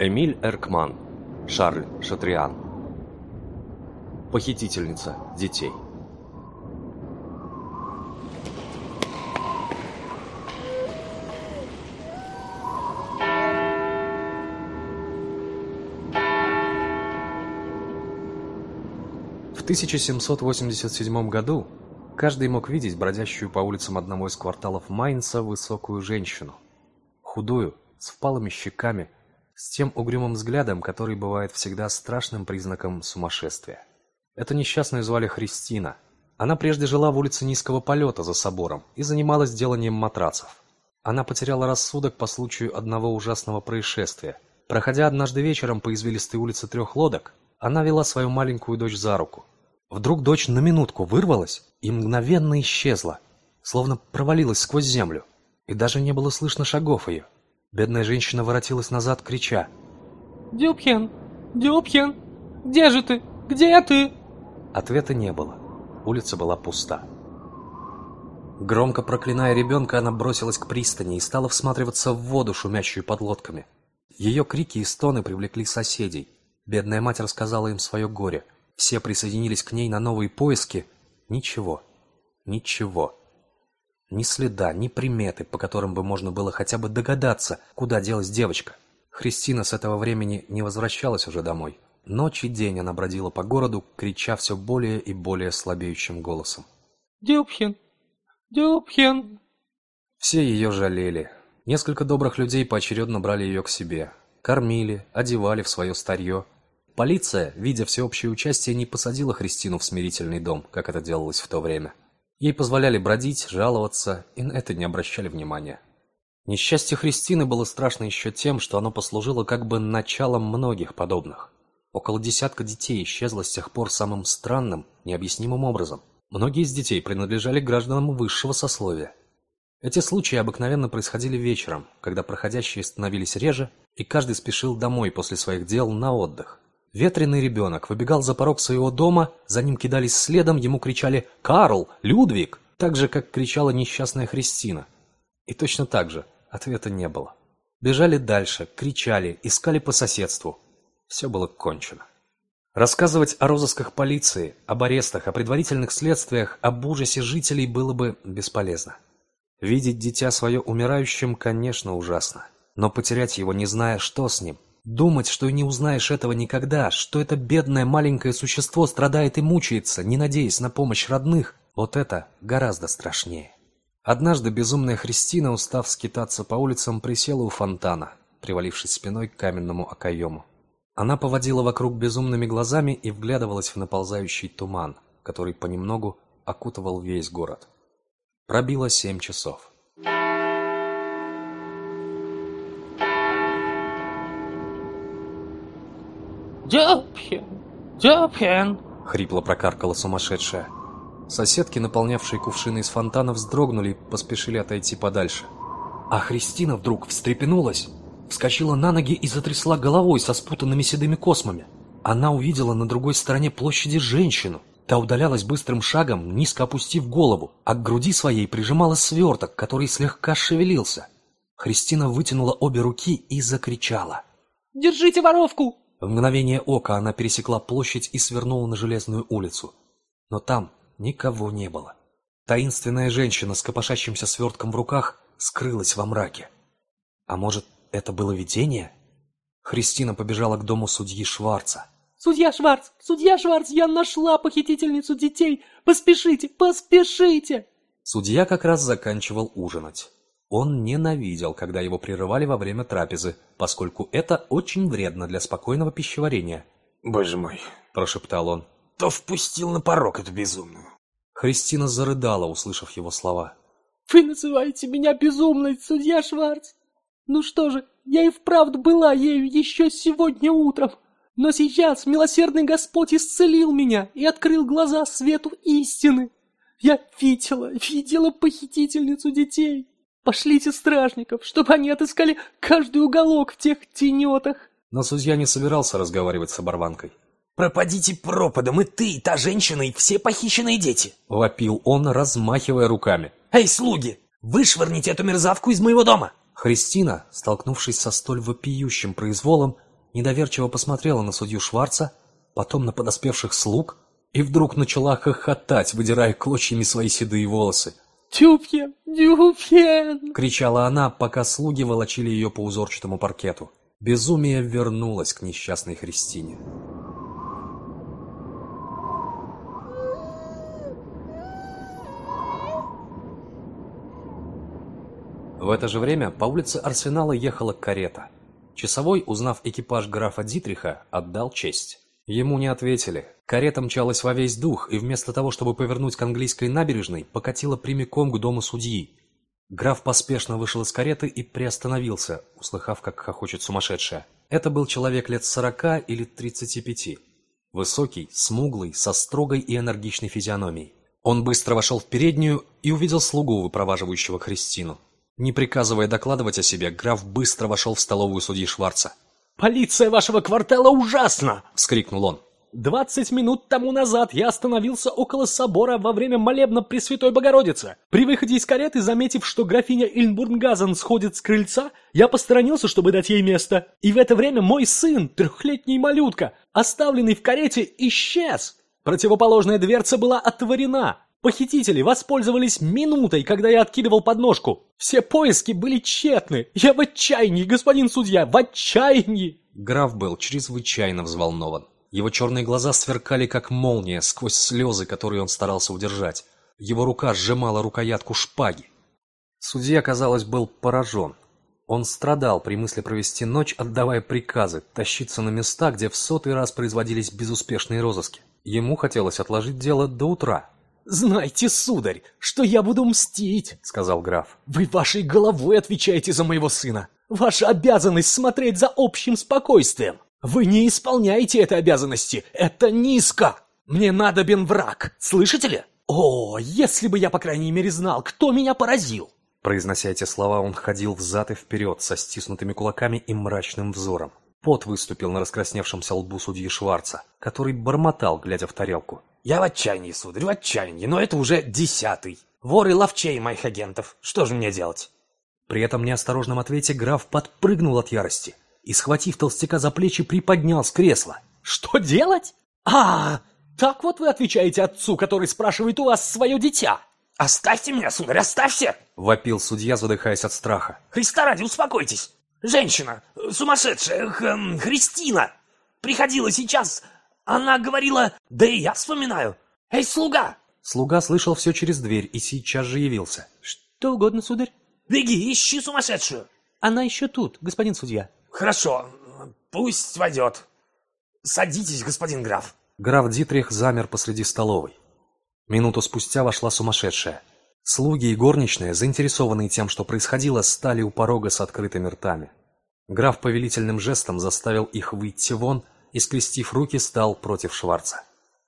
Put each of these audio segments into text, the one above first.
Эмиль Эркман, Шарль Шатриан. Похитительница детей. В 1787 году каждый мог видеть бродящую по улицам одного из кварталов Майнца высокую женщину. Худую, с впалыми щеками, с тем угрюмым взглядом, который бывает всегда страшным признаком сумасшествия. Эту несчастную звали Христина. Она прежде жила в улице Низкого полета за собором и занималась деланием матрацев. Она потеряла рассудок по случаю одного ужасного происшествия. Проходя однажды вечером по извилистой улице трех лодок, она вела свою маленькую дочь за руку. Вдруг дочь на минутку вырвалась и мгновенно исчезла, словно провалилась сквозь землю, и даже не было слышно шагов ее. Бедная женщина воротилась назад, крича. «Дюбхен! Дюбхен! Где же ты? Где ты?» Ответа не было. Улица была пуста. Громко проклиная ребенка, она бросилась к пристани и стала всматриваться в воду, шумящую под лодками. Ее крики и стоны привлекли соседей. Бедная мать рассказала им свое горе – все присоединились к ней на новые поиски. Ничего. Ничего. Ни следа, ни приметы, по которым бы можно было хотя бы догадаться, куда делась девочка. Христина с этого времени не возвращалась уже домой. Ночь и день она бродила по городу, крича все более и более слабеющим голосом. «Дюбхен! Дюбхен!» Все ее жалели. Несколько добрых людей поочередно брали ее к себе. Кормили, одевали в свое старье, Полиция, видя всеобщее участие, не посадила Христину в смирительный дом, как это делалось в то время. Ей позволяли бродить, жаловаться, и на это не обращали внимания. Несчастье Христины было страшно еще тем, что оно послужило как бы началом многих подобных. Около десятка детей исчезло с тех пор самым странным, необъяснимым образом. Многие из детей принадлежали гражданам высшего сословия. Эти случаи обыкновенно происходили вечером, когда проходящие становились реже, и каждый спешил домой после своих дел на отдых. Ветреный ребенок выбегал за порог своего дома, за ним кидались следом, ему кричали «Карл! Людвиг!» так же, как кричала несчастная Христина. И точно так же ответа не было. Бежали дальше, кричали, искали по соседству. Все было кончено. Рассказывать о розысках полиции, об арестах, о предварительных следствиях, об ужасе жителей было бы бесполезно. Видеть дитя свое умирающим, конечно, ужасно. Но потерять его, не зная, что с ним, Думать, что не узнаешь этого никогда, что это бедное маленькое существо страдает и мучается, не надеясь на помощь родных, вот это гораздо страшнее. Однажды безумная Христина, устав скитаться по улицам, присела у фонтана, привалившись спиной к каменному окоему. Она поводила вокруг безумными глазами и вглядывалась в наползающий туман, который понемногу окутывал весь город. Пробило семь часов. «Дюбхен! Дюбхен!» — хрипло прокаркала сумасшедшая. Соседки, наполнявшие кувшины из фонтана, вздрогнули и поспешили отойти подальше. А Христина вдруг встрепенулась, вскочила на ноги и затрясла головой со спутанными седыми космами. Она увидела на другой стороне площади женщину. Та удалялась быстрым шагом, низко опустив голову, а к груди своей прижимала сверток, который слегка шевелился. Христина вытянула обе руки и закричала. «Держите воровку! В мгновение ока она пересекла площадь и свернула на железную улицу. Но там никого не было. Таинственная женщина с копошащимся свертком в руках скрылась во мраке. А может, это было видение? Христина побежала к дому судьи Шварца. «Судья Шварц! Судья Шварц! Я нашла похитительницу детей! Поспешите! Поспешите!» Судья как раз заканчивал ужинать. Он ненавидел, когда его прерывали во время трапезы, поскольку это очень вредно для спокойного пищеварения. «Боже мой!» – прошептал он. «Кто впустил на порог эту безумную?» Христина зарыдала, услышав его слова. «Вы называете меня безумной, судья Шварц? Ну что же, я и вправду была ею еще сегодня утром. Но сейчас милосердный Господь исцелил меня и открыл глаза свету истины. Я видела, видела похитительницу детей. Пошлите стражников, чтобы они отыскали каждый уголок в тех тенетах. Но судья не собирался разговаривать с оборванкой. «Пропадите пропадом, и ты, и та женщина, и все похищенные дети!» — вопил он, размахивая руками. «Эй, слуги, вышвырните эту мерзавку из моего дома!» Христина, столкнувшись со столь вопиющим произволом, недоверчиво посмотрела на судью Шварца, потом на подоспевших слуг и вдруг начала хохотать, выдирая клочьями свои седые волосы. «Дюпьен! Дюпьен!» — кричала она, пока слуги волочили ее по узорчатому паркету. Безумие вернулось к несчастной Христине. В это же время по улице Арсенала ехала карета. Часовой, узнав экипаж графа Дитриха, отдал честь. Ему не ответили. Карета мчалась во весь дух, и вместо того, чтобы повернуть к английской набережной, покатила прямиком к дому судьи. Граф поспешно вышел из кареты и приостановился, услыхав, как хохочет сумасшедшая. Это был человек лет сорока или тридцати пяти. Высокий, смуглый, со строгой и энергичной физиономией. Он быстро вошел в переднюю и увидел слугу, выпроваживающего Христину. Не приказывая докладывать о себе, граф быстро вошел в столовую судьи Шварца. «Полиция вашего квартала ужасна!» — вскрикнул он. «Двадцать минут тому назад я остановился около собора во время молебна Пресвятой Богородицы. При выходе из кареты, заметив, что графиня Ильнбурнгазен сходит с крыльца, я посторонился, чтобы дать ей место. И в это время мой сын, трехлетний малютка, оставленный в карете, исчез. Противоположная дверца была отворена. Похитители воспользовались минутой, когда я откидывал подножку. Все поиски были тщетны. Я в отчаянии, господин судья, в отчаянии!» Граф был чрезвычайно взволнован. Его черные глаза сверкали, как молния, сквозь слезы, которые он старался удержать. Его рука сжимала рукоятку шпаги. Судья, казалось, был поражен. Он страдал при мысли провести ночь, отдавая приказы, тащиться на места, где в сотый раз производились безуспешные розыски. Ему хотелось отложить дело до утра, «Знайте, сударь, что я буду мстить», — сказал граф. «Вы вашей головой отвечаете за моего сына. Ваша обязанность смотреть за общим спокойствием. Вы не исполняете этой обязанности. Это низко. Мне надобен враг. Слышите ли? О, если бы я, по крайней мере, знал, кто меня поразил!» Произнося эти слова, он ходил взад и вперед со стиснутыми кулаками и мрачным взором. Пот выступил на раскрасневшемся лбу судьи Шварца, который бормотал, глядя в тарелку. Я в отчаянии, сударь, в отчаянии, но это уже десятый. Воры ловчей моих агентов. Что же мне делать? При этом неосторожном ответе граф подпрыгнул от ярости и, схватив толстяка за плечи, приподнял с кресла. «Что делать? А, так вот вы отвечаете отцу, который спрашивает у вас свое дитя!» «Оставьте меня, сударь, оставьте!» — вопил судья, задыхаясь от страха. «Христа ради, успокойтесь! Женщина, сумасшедшая, х, Христина, приходила сейчас она говорила, да и я вспоминаю. Эй, слуга!» Слуга слышал все через дверь и сейчас же явился. «Что угодно, сударь?» «Беги, ищи сумасшедшую!» «Она еще тут, господин судья». «Хорошо, пусть войдет. Садитесь, господин граф». Граф Дитрих замер посреди столовой. Минуту спустя вошла сумасшедшая. Слуги и горничные, заинтересованные тем, что происходило, стали у порога с открытыми ртами. Граф повелительным жестом заставил их выйти вон и, скрестив руки, стал против Шварца.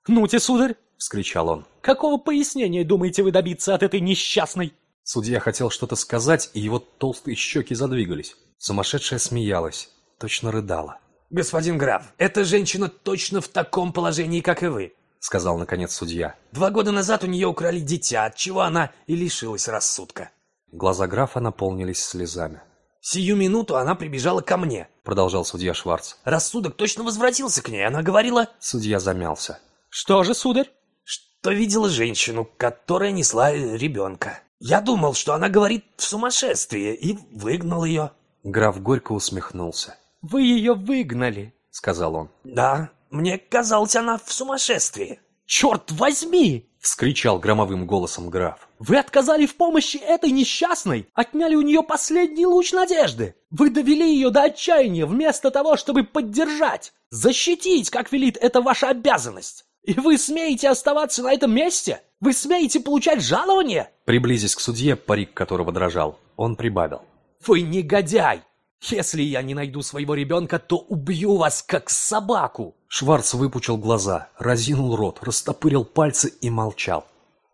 «Ну-те, сударь!» — вскричал он. «Какого пояснения думаете вы добиться от этой несчастной?» Судья хотел что-то сказать, и его толстые щеки задвигались. Сумасшедшая смеялась, точно рыдала. «Господин граф, эта женщина точно в таком положении, как и вы», — сказал наконец судья. «Два года назад у нее украли дитя, от чего она и лишилась рассудка». Глаза графа наполнились слезами. «Сию минуту она прибежала ко мне», — продолжал судья Шварц. «Рассудок точно возвратился к ней. Она говорила...» Судья замялся. «Что же, сударь?» «Что видела женщину, которая несла ребенка. Я думал, что она говорит в сумасшествии, и выгнал ее». Граф горько усмехнулся. «Вы ее выгнали», — сказал он. «Да, мне казалось, она в сумасшествии». «Черт возьми!» — вскричал громовым голосом граф. «Вы отказали в помощи этой несчастной, отняли у нее последний луч надежды. Вы довели ее до отчаяния вместо того, чтобы поддержать, защитить, как велит это ваша обязанность. И вы смеете оставаться на этом месте? Вы смеете получать жалование?» Приблизясь к судье, парик которого дрожал, он прибавил. «Вы негодяй! Если я не найду своего ребенка, то убью вас, как собаку!» Шварц выпучил глаза, разинул рот, растопырил пальцы и молчал.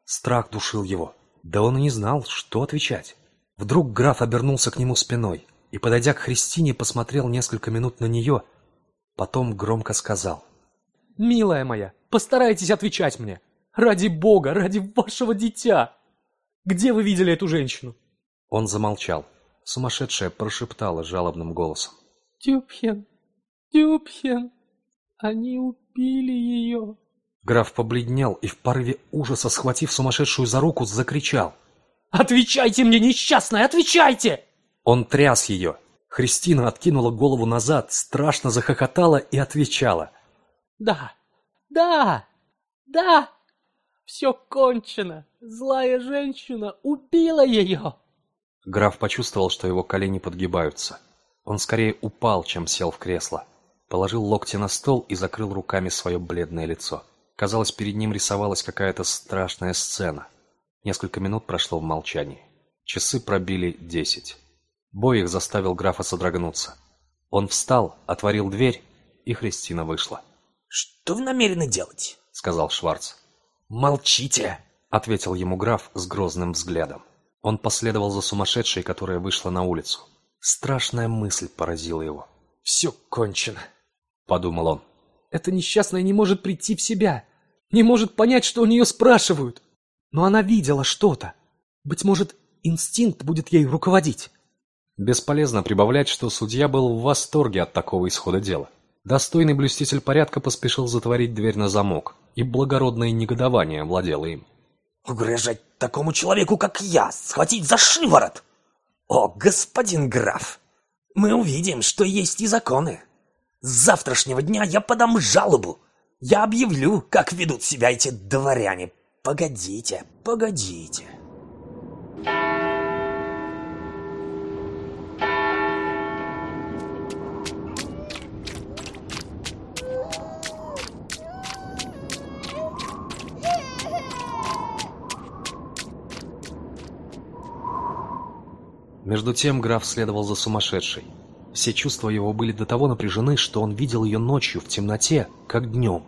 Страх душил его. Да он и не знал, что отвечать. Вдруг граф обернулся к нему спиной и, подойдя к Христине, посмотрел несколько минут на нее, потом громко сказал. «Милая моя, постарайтесь отвечать мне. Ради Бога, ради вашего дитя. Где вы видели эту женщину?» Он замолчал. Сумасшедшая прошептала жалобным голосом. «Тюпхен, Стюпхен, они убили ее. Граф побледнел и в порыве ужаса, схватив сумасшедшую за руку, закричал. «Отвечайте мне, несчастная, отвечайте!» Он тряс ее. Христина откинула голову назад, страшно захохотала и отвечала. «Да, да, да, все кончено. Злая женщина убила ее!» Граф почувствовал, что его колени подгибаются. Он скорее упал, чем сел в кресло. Положил локти на стол и закрыл руками свое бледное лицо. Казалось, перед ним рисовалась какая-то страшная сцена. Несколько минут прошло в молчании. Часы пробили десять. Бой их заставил графа содрогнуться. Он встал, отворил дверь, и Христина вышла. «Что вы намерены делать?» — сказал Шварц. «Молчите!» — ответил ему граф с грозным взглядом. Он последовал за сумасшедшей, которая вышла на улицу. Страшная мысль поразила его. «Все кончено», — подумал он. «Эта несчастная не может прийти в себя, не может понять, что у нее спрашивают. Но она видела что-то. Быть может, инстинкт будет ей руководить». Бесполезно прибавлять, что судья был в восторге от такого исхода дела. Достойный блюститель порядка поспешил затворить дверь на замок, и благородное негодование владело им. Угрожать такому человеку, как я, схватить за шиворот? О, господин граф, мы увидим, что есть и законы. С завтрашнего дня я подам жалобу. Я объявлю, как ведут себя эти дворяне. Погодите, погодите. Между тем граф следовал за сумасшедшей. Все чувства его были до того напряжены, что он видел ее ночью в темноте, как днем.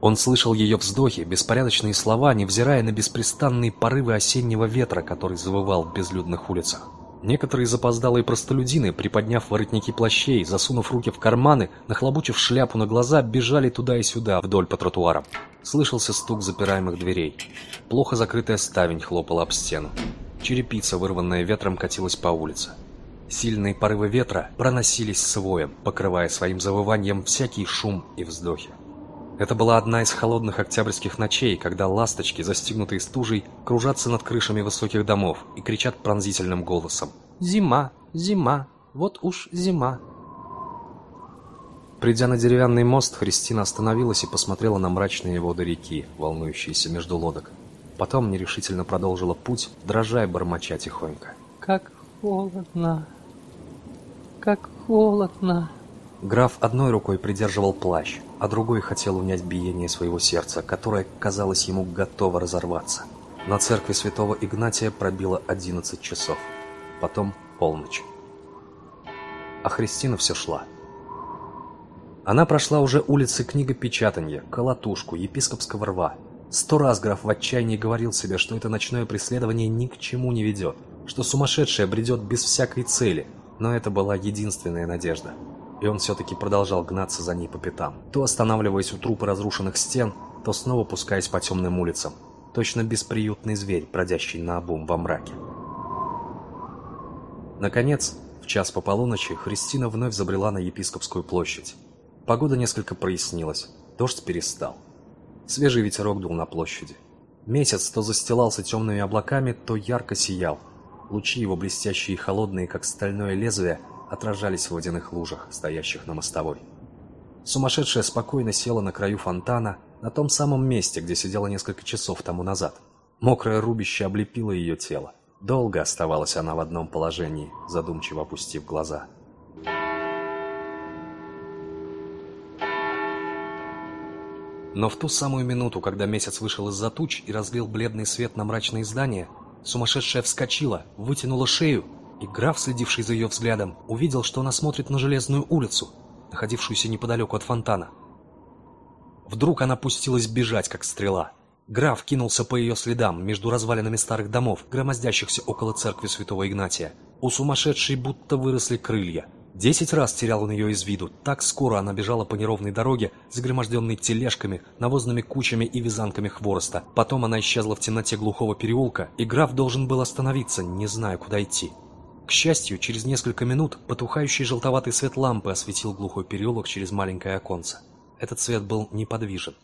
Он слышал ее вздохи, беспорядочные слова, невзирая на беспрестанные порывы осеннего ветра, который завывал в безлюдных улицах. Некоторые запоздалые простолюдины, приподняв воротники плащей, засунув руки в карманы, нахлобучив шляпу на глаза, бежали туда и сюда, вдоль по тротуарам. Слышался стук запираемых дверей. Плохо закрытая ставень хлопала об стену. Черепица, вырванная ветром, катилась по улице. Сильные порывы ветра проносились с покрывая своим завыванием всякий шум и вздохи. Это была одна из холодных октябрьских ночей, когда ласточки, застигнутые стужей, кружатся над крышами высоких домов и кричат пронзительным голосом. «Зима, зима, вот уж зима». Придя на деревянный мост, Христина остановилась и посмотрела на мрачные воды реки, волнующиеся между лодок. Потом нерешительно продолжила путь, дрожа и бормоча тихонько. «Как холодно! Как холодно!» Граф одной рукой придерживал плащ, а другой хотел унять биение своего сердца, которое, казалось ему, готово разорваться. На церкви святого Игнатия пробило одиннадцать часов. Потом полночь. А Христина все шла. Она прошла уже улицы книгопечатанья, Колотушку, Епископского рва, Сто раз граф в отчаянии говорил себе, что это ночное преследование ни к чему не ведет, что сумасшедшая бредет без всякой цели, но это была единственная надежда. И он все-таки продолжал гнаться за ней по пятам, то останавливаясь у трупа разрушенных стен, то снова пускаясь по темным улицам, точно бесприютный зверь, бродящий на обум во мраке. Наконец, в час по полуночи, Христина вновь забрела на епископскую площадь. Погода несколько прояснилась, дождь перестал. Свежий ветерок дул на площади. Месяц то застилался темными облаками, то ярко сиял. Лучи его, блестящие и холодные, как стальное лезвие, отражались в водяных лужах, стоящих на мостовой. Сумасшедшая спокойно села на краю фонтана, на том самом месте, где сидела несколько часов тому назад. Мокрое рубище облепило ее тело. Долго оставалась она в одном положении, задумчиво опустив глаза. Но в ту самую минуту, когда месяц вышел из-за туч и разлил бледный свет на мрачные здания, сумасшедшая вскочила, вытянула шею, и граф, следивший за ее взглядом, увидел, что она смотрит на железную улицу, находившуюся неподалеку от фонтана. Вдруг она пустилась бежать, как стрела. Граф кинулся по ее следам между развалинами старых домов, громоздящихся около церкви святого Игнатия. У сумасшедшей будто выросли крылья – Десять раз терял он ее из виду. Так скоро она бежала по неровной дороге, загроможденной тележками, навозными кучами и вязанками хвороста. Потом она исчезла в темноте глухого переулка, и граф должен был остановиться, не зная, куда идти. К счастью, через несколько минут потухающий желтоватый свет лампы осветил глухой переулок через маленькое оконце. Этот свет был неподвижен.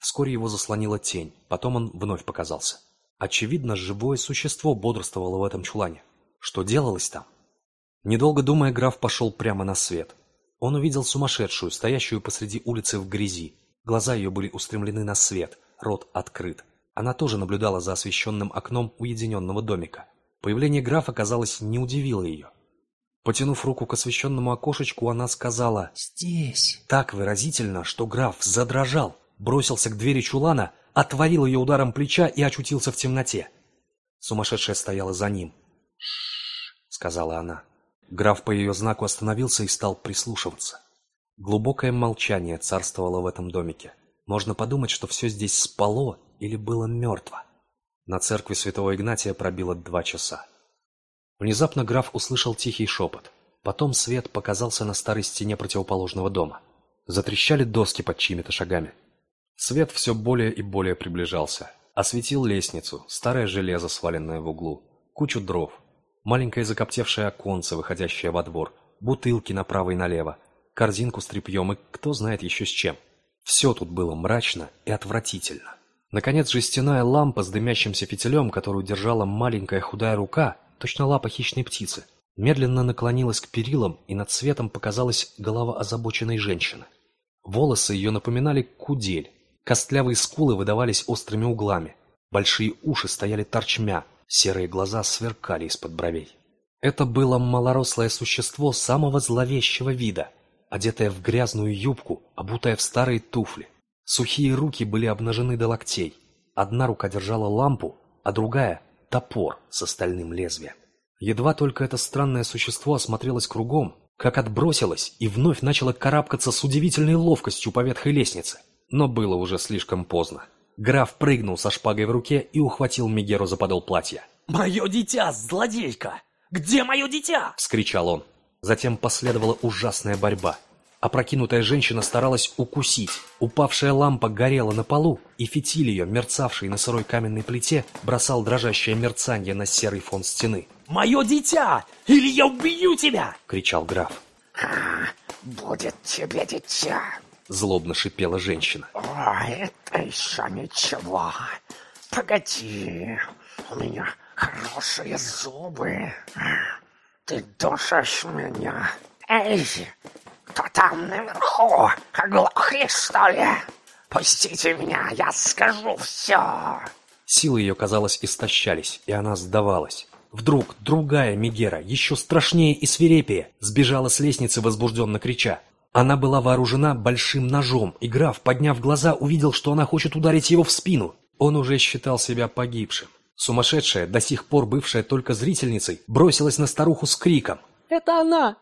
Вскоре его заслонила тень, потом он вновь показался. Очевидно, живое существо бодрствовало в этом чулане. Что делалось там? Недолго думая, граф пошел прямо на свет. Он увидел сумасшедшую, стоящую посреди улицы в грязи. Глаза ее были устремлены на свет, рот открыт. Она тоже наблюдала за освещенным окном уединенного домика. Появление графа, казалось, не удивило ее. Потянув руку к освещенному окошечку, она сказала «Здесь». Так выразительно, что граф задрожал, бросился к двери чулана, отворил ее ударом плеча и очутился в темноте. Сумасшедшая стояла за ним. «Ш-ш-ш», сказала она. Граф по ее знаку остановился и стал прислушиваться. Глубокое молчание царствовало в этом домике. Можно подумать, что все здесь спало или было мертво. На церкви святого Игнатия пробило два часа. Внезапно граф услышал тихий шепот. Потом свет показался на старой стене противоположного дома. Затрещали доски под чьими-то шагами. Свет все более и более приближался. Осветил лестницу, старое железо, сваленное в углу, кучу дров, маленькое закоптевшее оконце, выходящее во двор, бутылки направо и налево, корзинку с тряпьем и кто знает еще с чем. Все тут было мрачно и отвратительно. Наконец, жестяная лампа с дымящимся фитилем, которую держала маленькая худая рука, точно лапа хищной птицы, медленно наклонилась к перилам, и над светом показалась голова озабоченной женщины. Волосы ее напоминали кудель, костлявые скулы выдавались острыми углами, большие уши стояли торчмя, серые глаза сверкали из-под бровей. Это было малорослое существо самого зловещего вида, одетое в грязную юбку, обутое в старые туфли. Сухие руки были обнажены до локтей. Одна рука держала лампу, а другая — топор с остальным лезвием. Едва только это странное существо осмотрелось кругом, как отбросилось и вновь начало карабкаться с удивительной ловкостью по ветхой лестнице. Но было уже слишком поздно. Граф прыгнул со шпагой в руке и ухватил Мегеру за подол платья. «Мое дитя, злодейка! Где мое дитя?» — вскричал он. Затем последовала ужасная борьба. Опрокинутая женщина старалась укусить. Упавшая лампа горела на полу, и фитиль ее, мерцавший на сырой каменной плите, бросал дрожащее мерцанье на серый фон стены. «Мое дитя! Или я убью тебя!» — кричал граф. «Будет тебе дитя!» — злобно шипела женщина. «О, это еще ничего. Погоди, у меня хорошие зубы. Ты душишь меня. Эй, кто там наверху? Оглохли, что ли? Пустите меня, я скажу все!» Силы ее, казалось, истощались, и она сдавалась. Вдруг другая Мегера, еще страшнее и свирепее, сбежала с лестницы, возбужденно крича. Она была вооружена большим ножом, и граф, подняв глаза, увидел, что она хочет ударить его в спину. Он уже считал себя погибшим. Сумасшедшая, до сих пор бывшая только зрительницей, бросилась на старуху с криком. «Это она!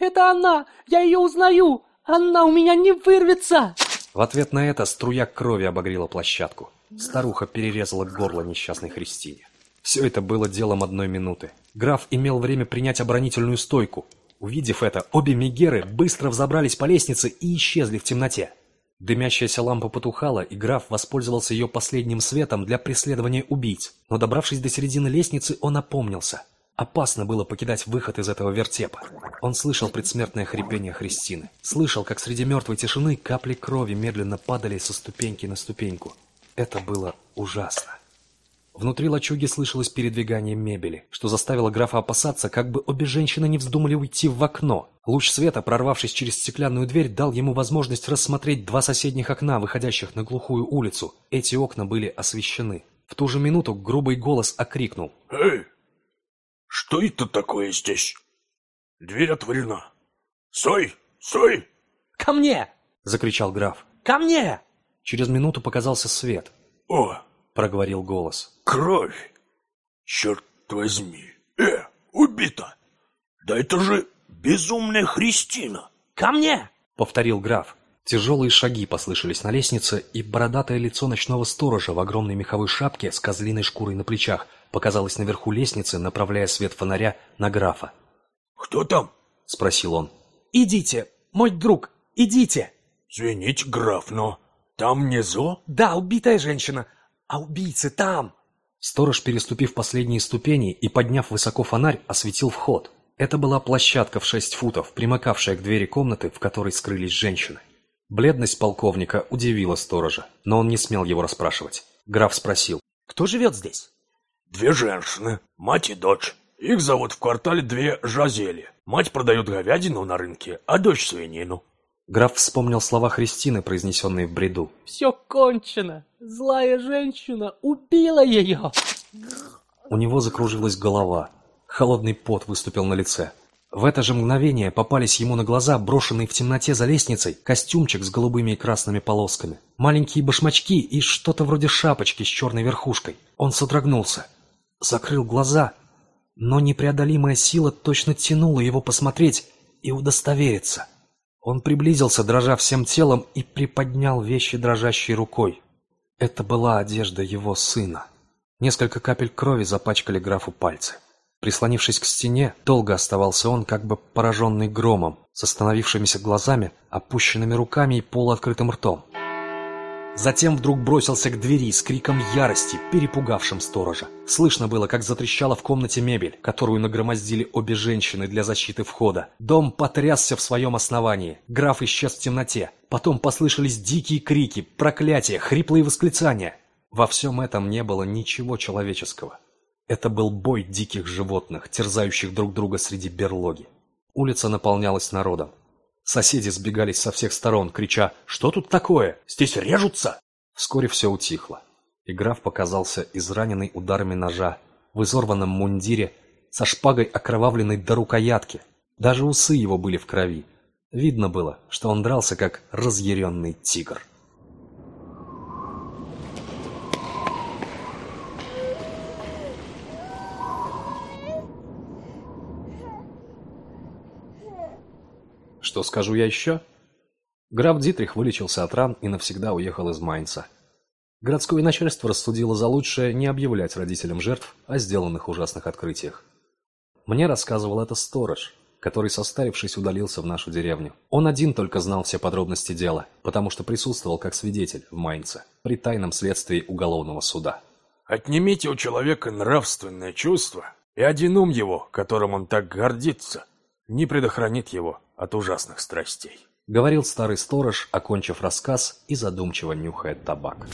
Это она! Я ее узнаю! Она у меня не вырвется!» В ответ на это струя крови обогрела площадку. Старуха перерезала горло несчастной Христине. Все это было делом одной минуты. Граф имел время принять оборонительную стойку. Увидев это, обе Мегеры быстро взобрались по лестнице и исчезли в темноте. Дымящаяся лампа потухала, и граф воспользовался ее последним светом для преследования убийц. Но добравшись до середины лестницы, он опомнился. Опасно было покидать выход из этого вертепа. Он слышал предсмертное хрипение Христины. Слышал, как среди мертвой тишины капли крови медленно падали со ступеньки на ступеньку. Это было ужасно. Внутри лачуги слышалось передвигание мебели, что заставило графа опасаться, как бы обе женщины не вздумали уйти в окно. Луч света, прорвавшись через стеклянную дверь, дал ему возможность рассмотреть два соседних окна, выходящих на глухую улицу. Эти окна были освещены. В ту же минуту грубый голос окрикнул. «Эй, что это такое здесь? Дверь отворена. Стой, стой!» «Ко мне!» — закричал граф. «Ко мне!» Через минуту показался свет. «О, — проговорил голос. кровь! Черт возьми! Э, убита! Да это же безумная Христина!» «Ко мне!» — повторил граф. Тяжелые шаги послышались на лестнице, и бородатое лицо ночного сторожа в огромной меховой шапке с козлиной шкурой на плечах показалось наверху лестницы, направляя свет фонаря на графа. «Кто там?» — спросил он. «Идите, мой друг, идите!» «Извините, граф, но там внизу?» «Да, убитая женщина, а убийцы там!» Сторож, переступив последние ступени и подняв высоко фонарь, осветил вход. Это была площадка в шесть футов, примыкавшая к двери комнаты, в которой скрылись женщины. Бледность полковника удивила сторожа, но он не смел его расспрашивать. Граф спросил. Кто живет здесь? Две женщины, мать и дочь. Их зовут в квартале две Жазели. Мать продает говядину на рынке, а дочь свинину. Граф вспомнил слова Христины, произнесенные в бреду. Все кончено. Злая женщина убила ее. У него закружилась голова. Холодный пот выступил на лице. В это же мгновение попались ему на глаза брошенный в темноте за лестницей костюмчик с голубыми и красными полосками, маленькие башмачки и что-то вроде шапочки с черной верхушкой. Он содрогнулся, закрыл глаза, но непреодолимая сила точно тянула его посмотреть и удостовериться. Он приблизился, дрожа всем телом, и приподнял вещи дрожащей рукой. Это была одежда его сына. Несколько капель крови запачкали графу пальцы. Прислонившись к стене, долго оставался он, как бы пораженный громом, с остановившимися глазами, опущенными руками и полуоткрытым ртом. Затем вдруг бросился к двери с криком ярости, перепугавшим сторожа. Слышно было, как затрещала в комнате мебель, которую нагромоздили обе женщины для защиты входа. Дом потрясся в своем основании. Граф исчез в темноте. Потом послышались дикие крики, проклятия, хриплые восклицания. Во всем этом не было ничего человеческого. Это был бой диких животных, терзающих друг друга среди берлоги. Улица наполнялась народом. Соседи сбегались со всех сторон, крича «Что тут такое? Здесь режутся!» Вскоре все утихло, и граф показался израненный ударами ножа, в изорванном мундире, со шпагой окровавленной до рукоятки. Даже усы его были в крови. Видно было, что он дрался, как разъяренный тигр. Что скажу я еще? Граф Дитрих вылечился от ран и навсегда уехал из Майнца. Городское начальство рассудило за лучшее не объявлять родителям жертв о сделанных ужасных открытиях. Мне рассказывал это сторож, который, состарившись, удалился в нашу деревню. Он один только знал все подробности дела, потому что присутствовал как свидетель в Майнце при тайном следствии уголовного суда. Отнимите у человека нравственное чувство, и один ум его, которым он так гордится, не предохранит его от ужасных страстей. Говорил старый сторож, окончив рассказ и задумчиво нюхая табак.